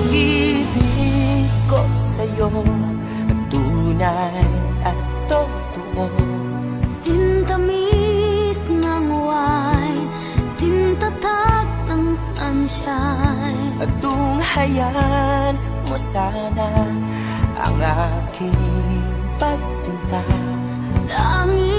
pag-ibig ko sa'yo na tunay at totoo. Sintamis ng wine, sintatag ng sunshine. At tunghayan mo sana ang aking pagsinta. Langit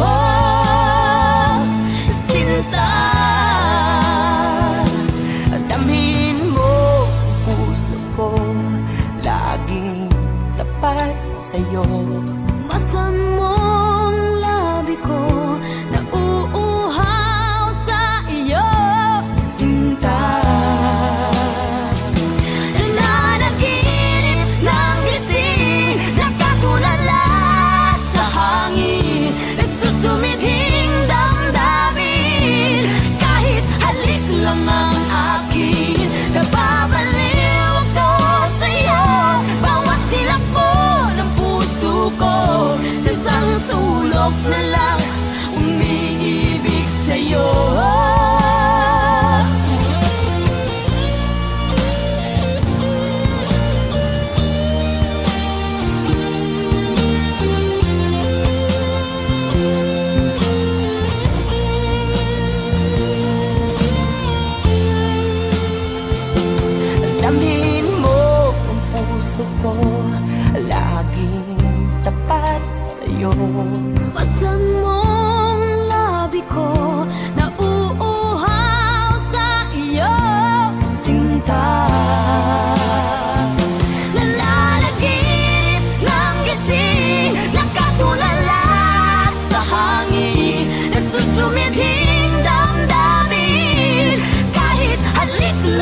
Oh. umiibig sa'yo. Oh.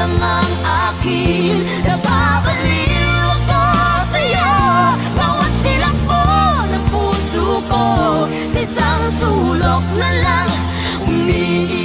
lamang akin. Napabaliw ako sa'yo. Bawat silakbo ng puso ko. Sa isang sulok na lang umiiyak